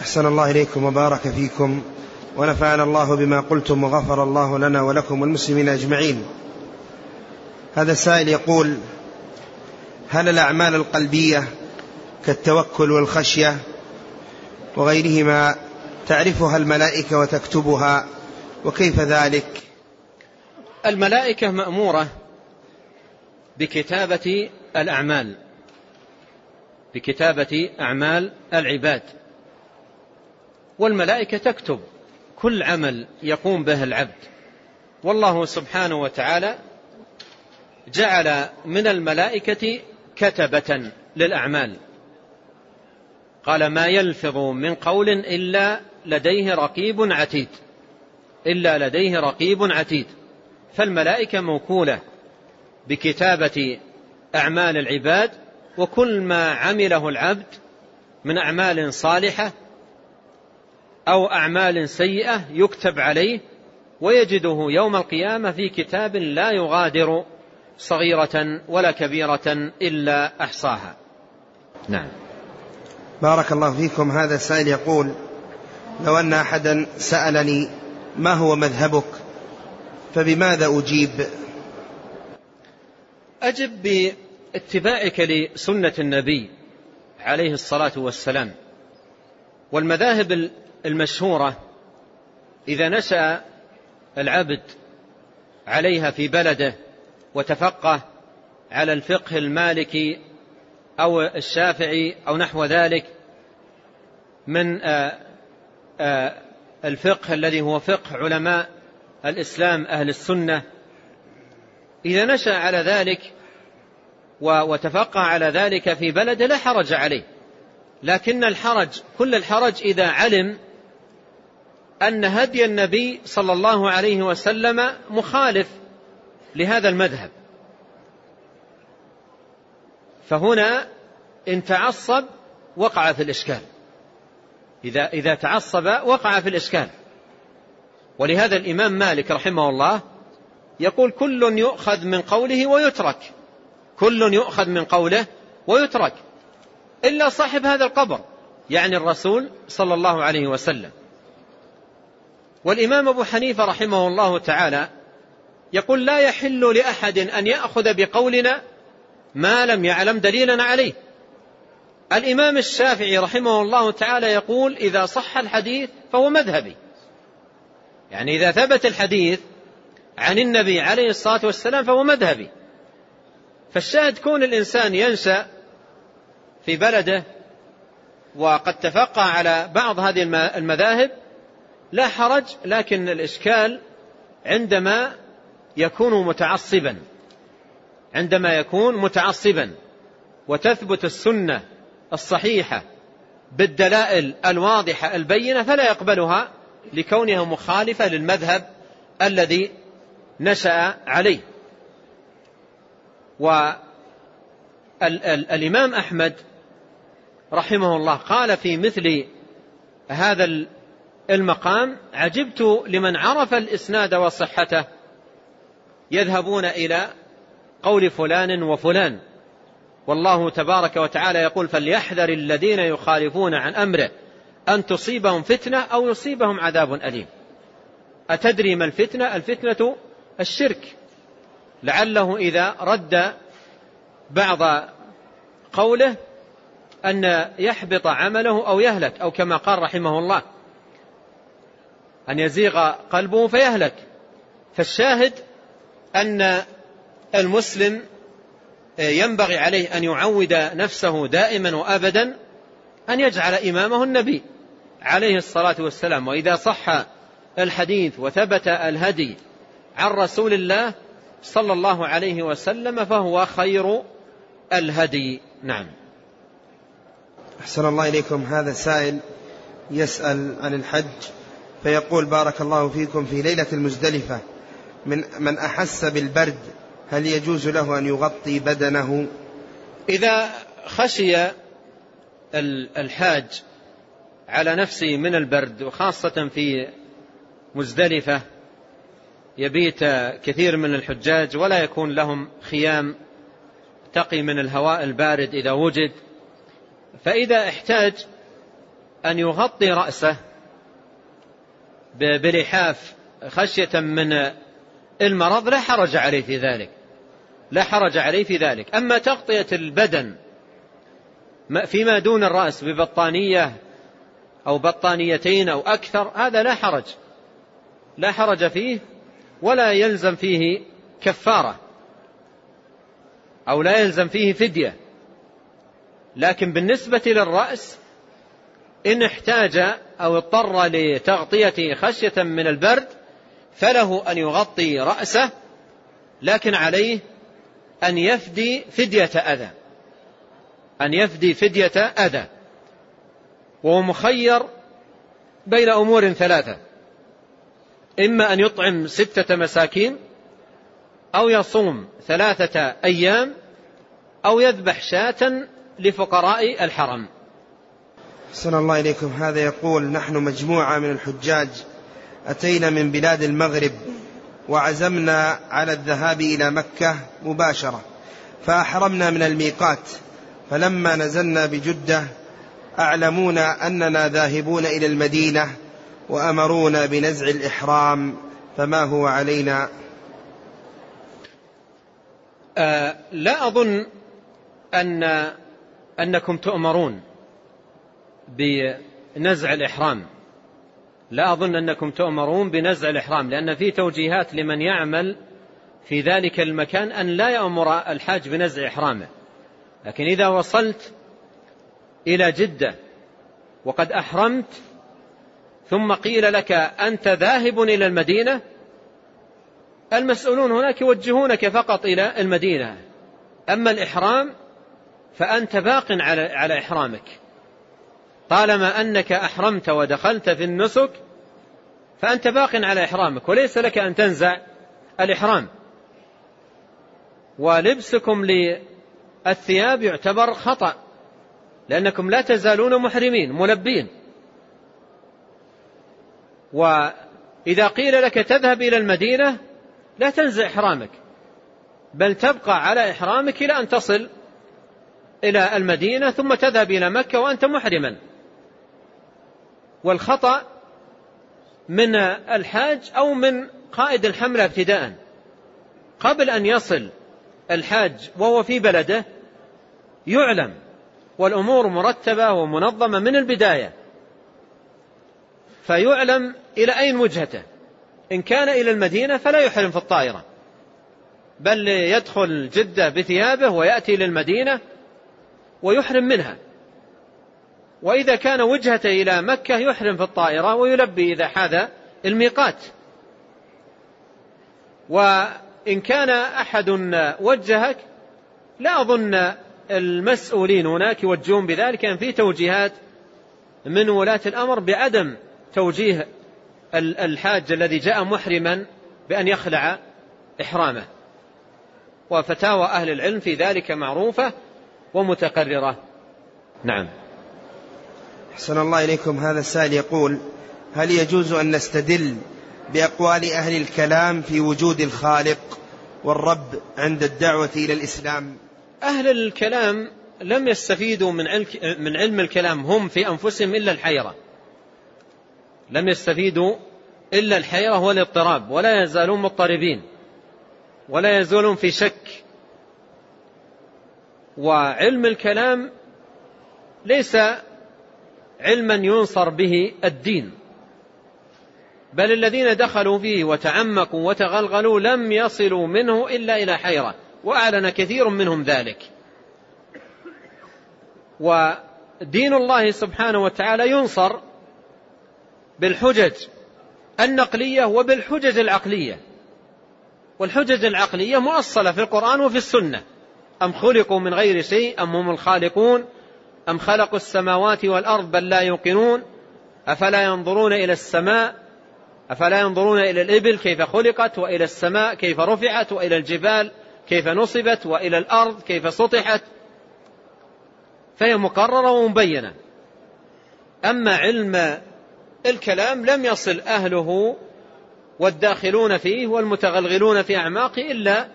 أحسن الله إليكم وبارك فيكم ونفعنا الله بما قلتم وغفر الله لنا ولكم والمسلمين أجمعين. هذا السائل يقول هل الأعمال القلبية كالتوكل والخشية وغيرهما تعرفها الملائكة وتكتبها وكيف ذلك؟ الملائكة مأمورة بكتابة الأعمال بكتابة أعمال العباد. والملائكة تكتب كل عمل يقوم به العبد. والله سبحانه وتعالى جعل من الملائكة كتبة للأعمال. قال ما يلفظ من قول إلا لديه رقيب عتيد. إلا لديه رقيب عتيد. فالملائكة موكولة بكتابة أعمال العباد وكل ما عمله العبد من أعمال صالحة أو أعمال سيئة يكتب عليه ويجده يوم القيامة في كتاب لا يغادر صغيرة ولا كبيرة إلا أحصاها. نعم. بارك الله فيكم. هذا السائل يقول لو أن أحدا سألني ما هو مذهبك فبماذا أجيب؟ أجب باتباعك لسنة النبي عليه الصلاة والسلام. والمذاهب المشهورة إذا نشأ العبد عليها في بلده وتفقه على الفقه المالكي أو الشافعي أو نحو ذلك من آه، آه، الفقه الذي هو فقه علماء الإسلام أهل السنة. إذا نشأ على ذلك وتفقه على ذلك في بلده لا حرج عليه. لكن الحرج كل الحرج إذا علم أن هدي النبي صلى الله عليه وسلم مخالف لهذا المذهب. فهنا إن تعصب وقع في الإشكال. إذا, إذا تعصب وقع في الإشكال. ولهذا الإمام مالك رحمه الله يقول كل يؤخذ من قوله ويترك. كل يؤخذ من قوله ويترك. إلا صاحب هذا القبر يعني الرسول صلى الله عليه وسلم. والإمام أبو حنيفة رحمه الله تعالى يقول لا يحل لأحد أن يأخذ بقولنا ما لم يعلم دليلا عليه. الإمام الشافعي رحمه الله تعالى يقول إذا صح الحديث فهو مذهبي. يعني إذا ثبت الحديث عن النبي عليه الصلاة والسلام فهو مذهبي. فالشاهد كون الإنسان ينشأ في بلده وقد تفقه على بعض هذه المذاهب لا حرج لكن الإشكال عندما يكون متعصبا عندما يكون متعصبا وتثبت السنة الصحيحة بالدلائل الواضحة البينة فلا يقبلها لكونها مخالفة للمذهب الذي نشأ عليه. والإمام أحمد رحمه الله قال في مثل هذا المقام عجبت لمن عرف الإسناد وصحته. يذهبون إلى قول فلان وفلان. والله تبارك وتعالى يقول فليحذر الذين يخالفون عن أمره أن تصيبهم فتنة أو يصيبهم عذاب أليم. أتدري ما الفتنة؟ الفتنة الشرك. لعله إذا رد بعض قوله أن يحبط عمله أو يهلك أو كما قال رحمه الله أن يزيغ قلبه فيهلك. فالشاهد أن المسلم ينبغي عليه أن يعود نفسه دائما وأبدا أن يجعل إمامه النبي عليه الصلاة والسلام. وإذا صح الحديث وثبت الهدي عن رسول الله صلى الله عليه وسلم فهو خير الهدي. نعم. أحسن الله إليكم. هذا سائل يسأل عن الحج. فيقول بارك الله فيكم في ليلة المزدلفة من من أحس بالبرد هل يجوز له أن يغطي بدنه؟ إذا خشي الحاج على نفسه من البرد وخاصة في مزدلفة يبيت كثير من الحجاج ولا يكون لهم خيام تقي من الهواء البارد إذا وجد فإذا احتاج أن يغطي رأسه بلحاف خشية من المرض لا حرج عليه في ذلك. لا حرج عليه في ذلك. أما تغطية البدن فيما دون الرأس ببطانية أو بطانيتين أو أكثر هذا لا حرج. لا حرج فيه ولا يلزم فيه كفارة أو لا يلزم فيه فدية. لكن بالنسبة للرأس إن احتاج أو اضطر لتغطيته خشية من البرد فله أن يغطي رأسه لكن عليه أن يفدي فدية أذى. أن يفدي فدية أذى. وهو مخير بين أمور ثلاثة. إما أن يطعم ستة مساكين أو يصوم ثلاثة أيام أو يذبح شاة لفقراء الحرم. صلى الله إليكم. هذا يقول نحن مجموعة من الحجاج أتينا من بلاد المغرب وعزمنا على الذهاب إلى مكة مباشرة فأحرمنا من الميقات فلما نزلنا بجدة أعلمونا أننا ذاهبون إلى المدينة وأمرونا بنزع الإحرام فما هو علينا؟ آه لا أظن أن أنكم تؤمرون. بنزع الإحرام. لا أظن أنكم تؤمرون بنزع الإحرام لأن في توجيهات لمن يعمل في ذلك المكان أن لا يأمر الحاج بنزع إحرامه. لكن إذا وصلت إلى جدة وقد أحرمت ثم قيل لك أنت ذاهب إلى المدينة المسؤولون هناك يوجهونك فقط إلى المدينة. أما الإحرام فأنت باق على إحرامك. طالما أنك أحرمت ودخلت في النسك فأنت باق على إحرامك وليس لك أن تنزع الإحرام. ولبسكم للثياب يعتبر خطأ لأنكم لا تزالون محرمين ملبين. وإذا قيل لك تذهب إلى المدينة لا تنزع إحرامك بل تبقى على إحرامك إلى أن تصل إلى المدينة ثم تذهب إلى مكة وأنت محرما. والخطأ من الحاج أو من قائد الحملة ابتداء. قبل أن يصل الحاج وهو في بلده يعلم والأمور مرتبة ومنظمة من البداية. فيعلم إلى أين وجهته. إن كان إلى المدينة فلا يحرم في الطائرة. بل يدخل جدة بثيابه ويأتي للمدينة ويحرم منها. وإذا كان وجهته إلى مكة يحرم في الطائرة ويلبي إذا حاذ الميقات. وإن كان أحد وجهك لا أظن المسؤولين هناك يوجهون بذلك أن في توجيهات من ولاة الأمر بعدم توجيه الحاج الذي جاء محرما بأن يخلع إحرامه. وفتاوى أهل العلم في ذلك معروفة ومتقررة. نعم. أحسن الله إليكم. هذا السائل يقول هل يجوز أن نستدل بأقوال أهل الكلام في وجود الخالق والرب عند الدعوة إلى الإسلام؟ أهل الكلام لم يستفيدوا من علم الكلام هم في أنفسهم إلا الحيرة. لم يستفيدوا إلا الحيرة والاضطراب ولا يزالون مضطربين ولا يزالون في شك. وعلم الكلام ليس علما ينصر به الدين. بل الذين دخلوا فيه وتعمقوا وتغلغلوا لم يصلوا منه إلا إلى حيرة وأعلن كثير منهم ذلك. ودين الله سبحانه وتعالى ينصر بالحجج النقلية وبالحجج العقلية. والحجج العقلية مؤصلة في القرآن وفي السنة. أم خلقوا من غير شيء أم هم الخالقون؟ أم خلقوا السماوات والأرض بل لا يوقنون؟ أفلا ينظرون إلى السماء؟ أفلا ينظرون إلى الإبل كيف خلقت وإلى السماء كيف رفعت وإلى الجبال كيف نصبت وإلى الأرض كيف سطحت؟ فهي مقررة ومبينة. أما علم الكلام لم يصل أهله والداخلون فيه والمتغلغلون في أعماقه إلا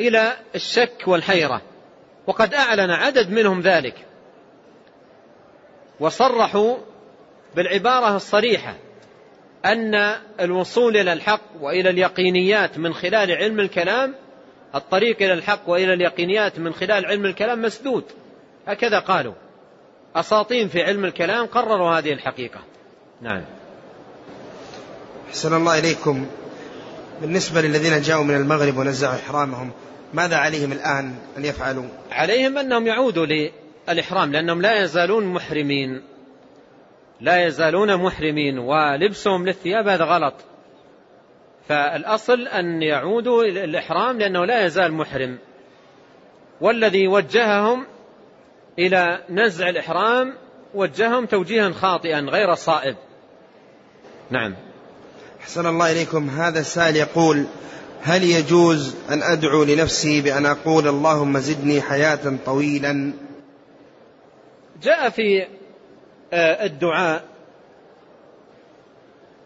إلى الشك والحيرة. وقد أعلن عدد منهم ذلك. وصرحوا بالعبارة الصريحة أن الوصول إلى الحق وإلى اليقينيات من خلال علم الكلام الطريق إلى الحق وإلى اليقينيات من خلال علم الكلام مسدود. هكذا قالوا. أساطين في علم الكلام قرروا هذه الحقيقة. نعم. حسن الله إليكم. بالنسبة للذين جاءوا من المغرب ونزعوا إحرامهم ماذا عليهم الآن أن يفعلوا؟ عليهم أنهم يعودوا للإحرام لأنهم لا يزالون محرمين. لا يزالون محرمين ولبسهم للثياب هذا غلط. فالأصل أن يعودوا الإحرام لأنه لا يزال محرم. والذي وجههم إلى نزع الإحرام وجههم توجيها خاطئا غير صائب. نعم. أحسن الله إليكم. هذا السائل يقول هل يجوز أن أدعو لنفسي بأن أقول اللهم زدني حياة طويلا؟ جاء في آه، الدعاء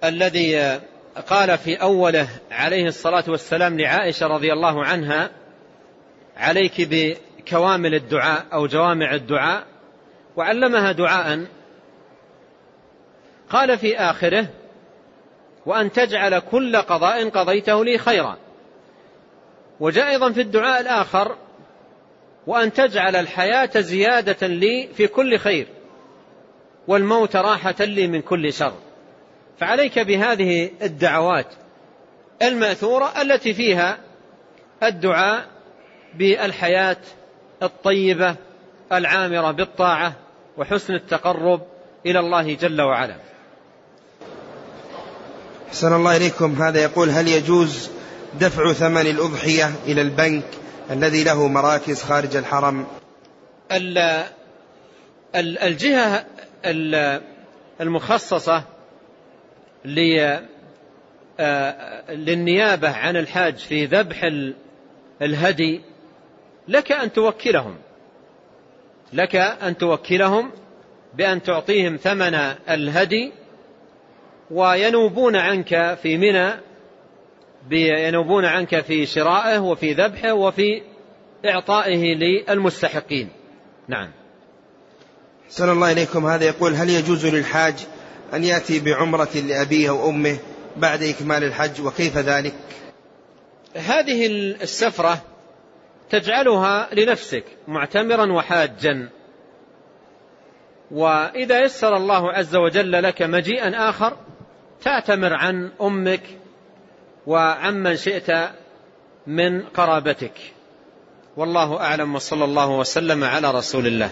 الذي آه، قال في أوله عليه الصلاة والسلام لعائشة رضي الله عنها عليك بكوامل الدعاء أو جوامع الدعاء وعلمها دعاء. قال في آخره وأن تجعل كل قضاء قضيته لي خيرا. وجاء أيضا في الدعاء الآخر وأن تجعل الحياة زيادة لي في كل خير والموت راحة لي من كل شر. فعليك بهذه الدعوات المأثورة التي فيها الدعاء بالحياة الطيبة العامرة بالطاعة وحسن التقرب إلى الله جل وعلا. حسن الله إليكم. هذا يقول هل يجوز دفع ثمن الأضحية إلى البنك الذي له مراكز خارج الحرم. الجهة المخصصة للنيابة عن الحاج في ذبح الهدي لك أن توكلهم. لك أن توكلهم بأن تعطيهم ثمن الهدي وينوبون عنك في منى ينوبون عنك في شرائه وفي ذبحه وفي إعطائه للمستحقين. نعم. سن الله إليكم. هذا يقول هل يجوز للحاج أن يأتي بعمرة لأبيه أو أمه بعد إكمال الحج وكيف ذلك؟ هذه السفرة تجعلها لنفسك معتمرا وحاجا. وإذا يسر الله عز وجل لك مجيئا آخر تعتمر عن أمك وعمن شئت من قرابتك. والله أعلم وصلى الله وسلم على رسول الله.